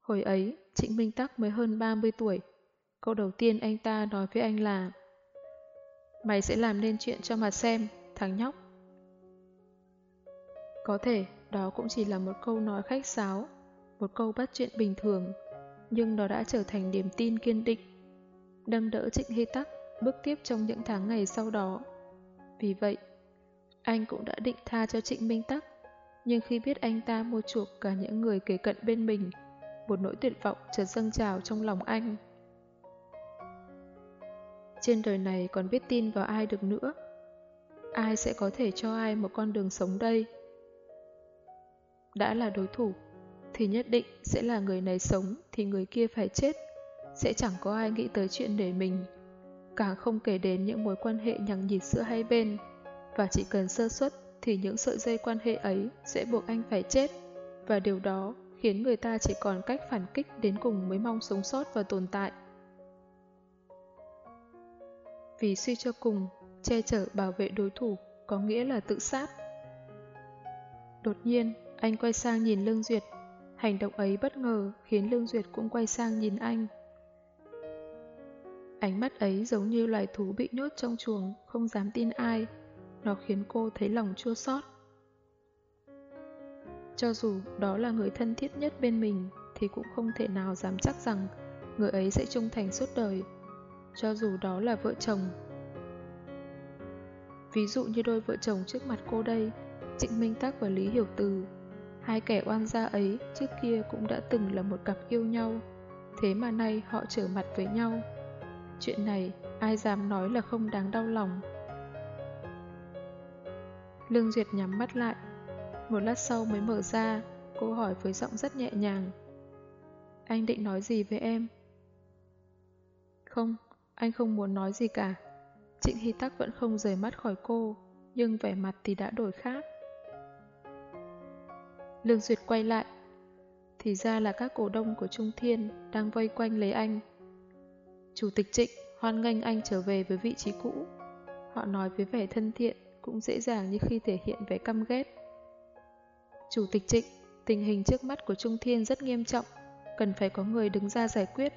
Hồi ấy, Trịnh Minh Tắc mới hơn 30 tuổi. Câu đầu tiên anh ta nói với anh là Mày sẽ làm nên chuyện cho mà xem, thằng nhóc. Có thể đó cũng chỉ là một câu nói khách sáo, một câu bắt chuyện bình thường, nhưng nó đã trở thành niềm tin kiên định nâng đỡ Trịnh Hy Tắc bước tiếp trong những tháng ngày sau đó. Vì vậy, anh cũng đã định tha cho Trịnh Minh Tắc, nhưng khi biết anh ta mua chuộc cả những người kề cận bên mình, một nỗi tuyệt vọng chợt dâng trào trong lòng anh. Trên đời này còn biết tin vào ai được nữa? Ai sẽ có thể cho ai một con đường sống đây? Đã là đối thủ, thì nhất định sẽ là người này sống thì người kia phải chết sẽ chẳng có ai nghĩ tới chuyện để mình. Càng không kể đến những mối quan hệ nhằng nhịt giữa hai bên, và chỉ cần sơ suất thì những sợi dây quan hệ ấy sẽ buộc anh phải chết. Và điều đó khiến người ta chỉ còn cách phản kích đến cùng mới mong sống sót và tồn tại. Vì suy cho cùng, che chở bảo vệ đối thủ có nghĩa là tự sát. Đột nhiên, anh quay sang nhìn Lương Duyệt. Hành động ấy bất ngờ khiến Lương Duyệt cũng quay sang nhìn anh. Ánh mắt ấy giống như loài thú bị nhốt trong chuồng, không dám tin ai. Nó khiến cô thấy lòng chua xót. Cho dù đó là người thân thiết nhất bên mình, thì cũng không thể nào dám chắc rằng người ấy sẽ trung thành suốt đời. Cho dù đó là vợ chồng. Ví dụ như đôi vợ chồng trước mặt cô đây, Trịnh Minh Tắc và Lý Hiểu Từ. Hai kẻ oan gia ấy trước kia cũng đã từng là một cặp yêu nhau, thế mà nay họ trở mặt với nhau. Chuyện này ai dám nói là không đáng đau lòng. Lương Duyệt nhắm mắt lại. Một lát sau mới mở ra, cô hỏi với giọng rất nhẹ nhàng. Anh định nói gì với em? Không, anh không muốn nói gì cả. Trịnh Hy Tắc vẫn không rời mắt khỏi cô, nhưng vẻ mặt thì đã đổi khác. Lương Duyệt quay lại. Thì ra là các cổ đông của Trung Thiên đang vây quanh lấy anh. Chủ tịch Trịnh hoan nghênh anh trở về với vị trí cũ. Họ nói với vẻ thân thiện, cũng dễ dàng như khi thể hiện vẻ căm ghét. Chủ tịch Trịnh, tình hình trước mắt của Trung Thiên rất nghiêm trọng, cần phải có người đứng ra giải quyết.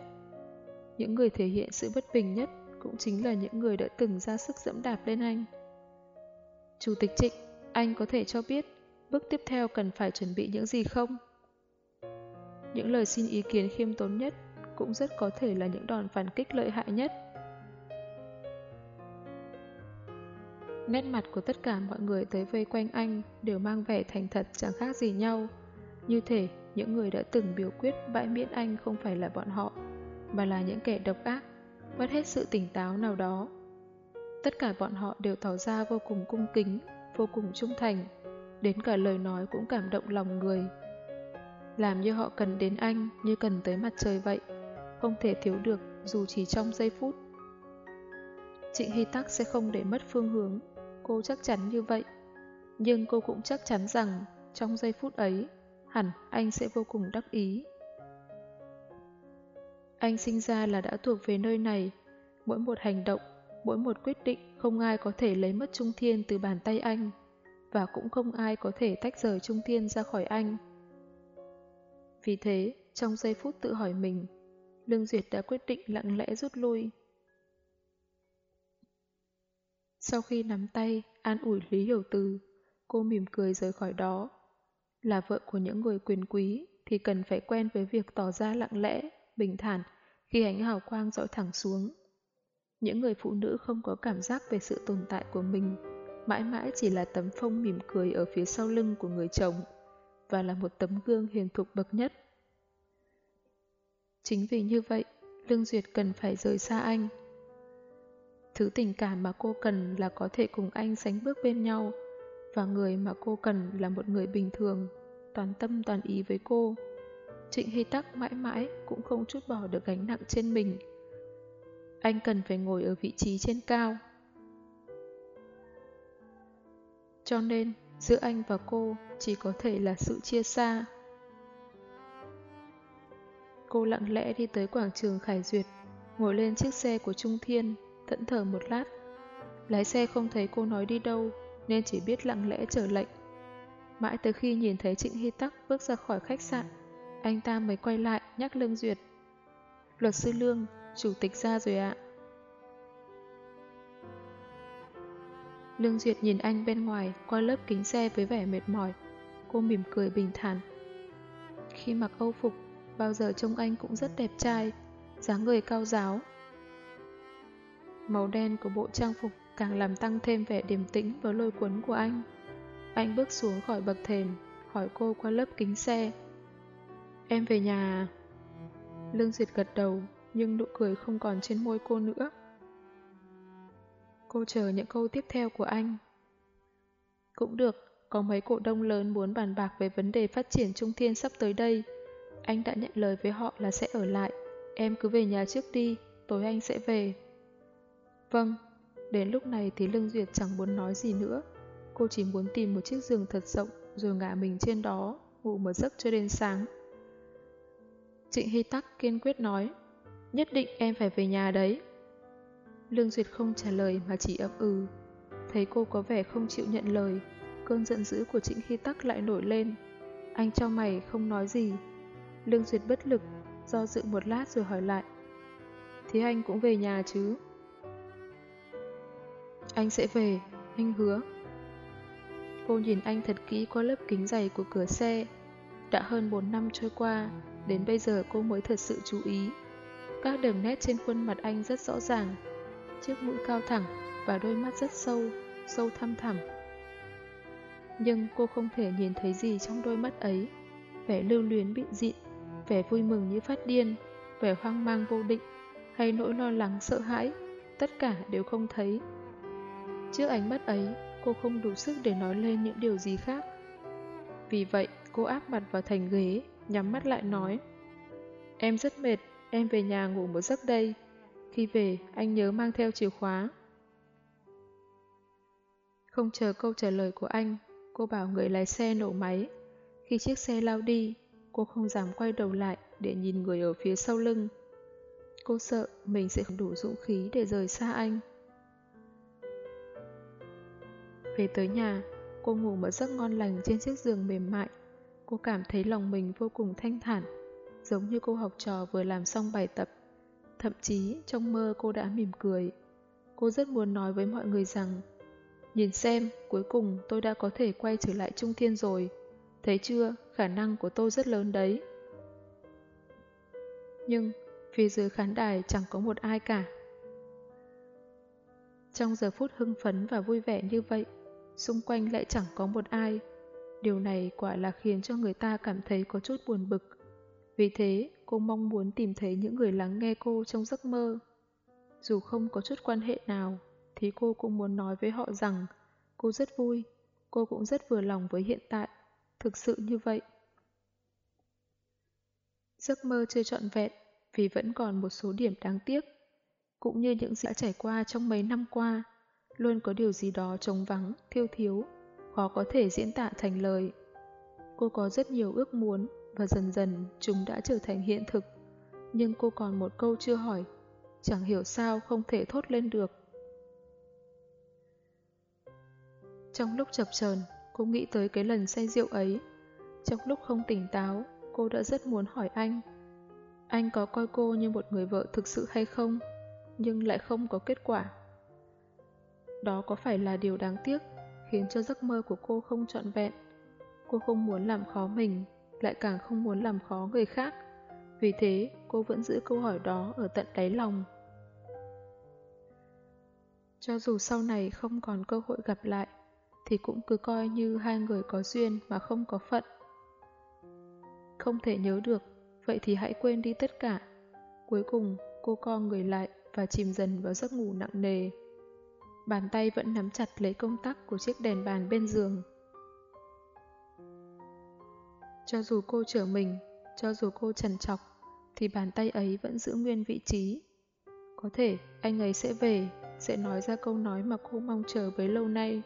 Những người thể hiện sự bất bình nhất cũng chính là những người đã từng ra sức dẫm đạp lên anh. Chủ tịch Trịnh, anh có thể cho biết bước tiếp theo cần phải chuẩn bị những gì không? Những lời xin ý kiến khiêm tốn nhất cũng rất có thể là những đòn phản kích lợi hại nhất. Nét mặt của tất cả mọi người tới vây quanh anh đều mang vẻ thành thật chẳng khác gì nhau. Như thể những người đã từng biểu quyết bãi miễn anh không phải là bọn họ, mà là những kẻ độc ác, mất hết sự tỉnh táo nào đó. Tất cả bọn họ đều tỏ ra vô cùng cung kính, vô cùng trung thành, đến cả lời nói cũng cảm động lòng người. Làm như họ cần đến anh như cần tới mặt trời vậy, không thể thiếu được dù chỉ trong giây phút. Trịnh Hy Tắc sẽ không để mất phương hướng, cô chắc chắn như vậy. Nhưng cô cũng chắc chắn rằng trong giây phút ấy, hẳn anh sẽ vô cùng đắc ý. Anh sinh ra là đã thuộc về nơi này, mỗi một hành động, mỗi một quyết định không ai có thể lấy mất Trung Thiên từ bàn tay anh và cũng không ai có thể tách rời Trung Thiên ra khỏi anh. Vì thế, trong giây phút tự hỏi mình, Lương Duyệt đã quyết định lặng lẽ rút lui. Sau khi nắm tay, an ủi Lý Hiểu Từ, cô mỉm cười rời khỏi đó. Là vợ của những người quyền quý thì cần phải quen với việc tỏ ra lặng lẽ, bình thản khi ánh hào quang dõi thẳng xuống. Những người phụ nữ không có cảm giác về sự tồn tại của mình mãi mãi chỉ là tấm phông mỉm cười ở phía sau lưng của người chồng và là một tấm gương hiền thục bậc nhất. Chính vì như vậy, Lương Duyệt cần phải rời xa anh. Thứ tình cảm mà cô cần là có thể cùng anh sánh bước bên nhau và người mà cô cần là một người bình thường, toàn tâm toàn ý với cô. Trịnh Hy Tắc mãi mãi cũng không chút bỏ được gánh nặng trên mình. Anh cần phải ngồi ở vị trí trên cao. Cho nên, giữa anh và cô chỉ có thể là sự chia xa. Cô lặng lẽ đi tới quảng trường Khải Duyệt, ngồi lên chiếc xe của Trung Thiên, thẫn thờ một lát. Lái xe không thấy cô nói đi đâu, nên chỉ biết lặng lẽ chờ lệnh. Mãi tới khi nhìn thấy Trịnh Hy Tắc bước ra khỏi khách sạn, anh ta mới quay lại nhắc Lương Duyệt. Luật sư Lương, chủ tịch ra rồi ạ. Lương Duyệt nhìn anh bên ngoài qua lớp kính xe với vẻ mệt mỏi. Cô mỉm cười bình thản. Khi mặc âu phục, bao giờ trông anh cũng rất đẹp trai, dáng người cao giáo. Màu đen của bộ trang phục càng làm tăng thêm vẻ điềm tĩnh và lôi cuốn của anh. Anh bước xuống khỏi bậc thềm, hỏi cô qua lớp kính xe. Em về nhà à? Lương Duyệt gật đầu, nhưng nụ cười không còn trên môi cô nữa. Cô chờ những câu tiếp theo của anh. Cũng được, có mấy cổ đông lớn muốn bàn bạc về vấn đề phát triển Trung Thiên sắp tới đây. Anh đã nhận lời với họ là sẽ ở lại. Em cứ về nhà trước đi, tối anh sẽ về. Vâng, đến lúc này thì Lương Duyệt chẳng muốn nói gì nữa. Cô chỉ muốn tìm một chiếc giường thật rộng rồi ngả mình trên đó, ngủ một giấc cho đến sáng. Trịnh Hy Tắc kiên quyết nói, nhất định em phải về nhà đấy. Lương Duyệt không trả lời mà chỉ ấp ừ. Thấy cô có vẻ không chịu nhận lời, cơn giận dữ của Trịnh Hy Tắc lại nổi lên. Anh cho mày không nói gì. Lương Duyệt bất lực, do dự một lát rồi hỏi lại. Thế anh cũng về nhà chứ? Anh sẽ về, anh hứa. Cô nhìn anh thật kỹ qua lớp kính dày của cửa xe. Đã hơn 4 năm trôi qua, đến bây giờ cô mới thật sự chú ý. Các đường nét trên khuôn mặt anh rất rõ ràng. Chiếc mũi cao thẳng và đôi mắt rất sâu, sâu thăm thẳm. Nhưng cô không thể nhìn thấy gì trong đôi mắt ấy. Vẻ lưu luyến bị dị, vẻ vui mừng như phát điên, vẻ hoang mang vô định, hay nỗi lo lắng sợ hãi, tất cả đều không thấy. Trước ánh mắt ấy, cô không đủ sức để nói lên những điều gì khác. Vì vậy, cô áp mặt vào thành ghế, nhắm mắt lại nói. Em rất mệt, em về nhà ngủ một giấc đây. Khi về, anh nhớ mang theo chìa khóa. Không chờ câu trả lời của anh, cô bảo người lái xe nổ máy. Khi chiếc xe lao đi, cô không dám quay đầu lại để nhìn người ở phía sau lưng. Cô sợ mình sẽ không đủ dũng khí để rời xa anh. Về tới nhà, cô ngủ một giấc ngon lành trên chiếc giường mềm mại. Cô cảm thấy lòng mình vô cùng thanh thản, giống như cô học trò vừa làm xong bài tập. Thậm chí trong mơ cô đã mỉm cười. Cô rất muốn nói với mọi người rằng Nhìn xem, cuối cùng tôi đã có thể quay trở lại Trung Thiên rồi. Thấy chưa, khả năng của tôi rất lớn đấy. Nhưng, phía dưới khán đài chẳng có một ai cả. Trong giờ phút hưng phấn và vui vẻ như vậy, xung quanh lại chẳng có một ai. Điều này quả là khiến cho người ta cảm thấy có chút buồn bực. Vì thế, cô mong muốn tìm thấy những người lắng nghe cô trong giấc mơ. Dù không có chút quan hệ nào, thì cô cũng muốn nói với họ rằng cô rất vui, cô cũng rất vừa lòng với hiện tại, thực sự như vậy. Giấc mơ chưa trọn vẹn vì vẫn còn một số điểm đáng tiếc, cũng như những gì đã trải qua trong mấy năm qua, luôn có điều gì đó trống vắng, thiêu thiếu, khó có thể diễn tả thành lời. Cô có rất nhiều ước muốn và dần dần chúng đã trở thành hiện thực, nhưng cô còn một câu chưa hỏi, chẳng hiểu sao không thể thốt lên được. Trong lúc chập chờn, cô nghĩ tới cái lần say rượu ấy. Trong lúc không tỉnh táo, cô đã rất muốn hỏi anh. Anh có coi cô như một người vợ thực sự hay không, nhưng lại không có kết quả. Đó có phải là điều đáng tiếc, khiến cho giấc mơ của cô không trọn vẹn. Cô không muốn làm khó mình, lại càng không muốn làm khó người khác. Vì thế, cô vẫn giữ câu hỏi đó ở tận đáy lòng. Cho dù sau này không còn cơ hội gặp lại, thì cũng cứ coi như hai người có duyên mà không có phận. Không thể nhớ được, vậy thì hãy quên đi tất cả. Cuối cùng, cô co người lại và chìm dần vào giấc ngủ nặng nề. Bàn tay vẫn nắm chặt lấy công tắc của chiếc đèn bàn bên giường. Cho dù cô trở mình, cho dù cô trần trọc, thì bàn tay ấy vẫn giữ nguyên vị trí. Có thể anh ấy sẽ về, sẽ nói ra câu nói mà cô mong chờ bấy lâu nay.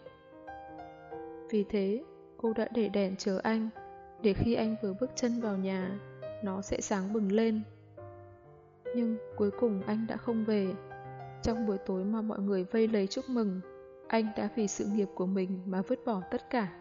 Vì thế, cô đã để đèn chờ anh, để khi anh vừa bước chân vào nhà, nó sẽ sáng bừng lên. Nhưng cuối cùng anh đã không về. Trong buổi tối mà mọi người vây lấy chúc mừng, anh đã vì sự nghiệp của mình mà vứt bỏ tất cả.